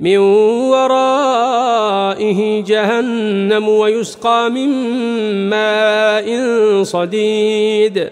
من ورائه جهنم ويسقى من ماء صديد.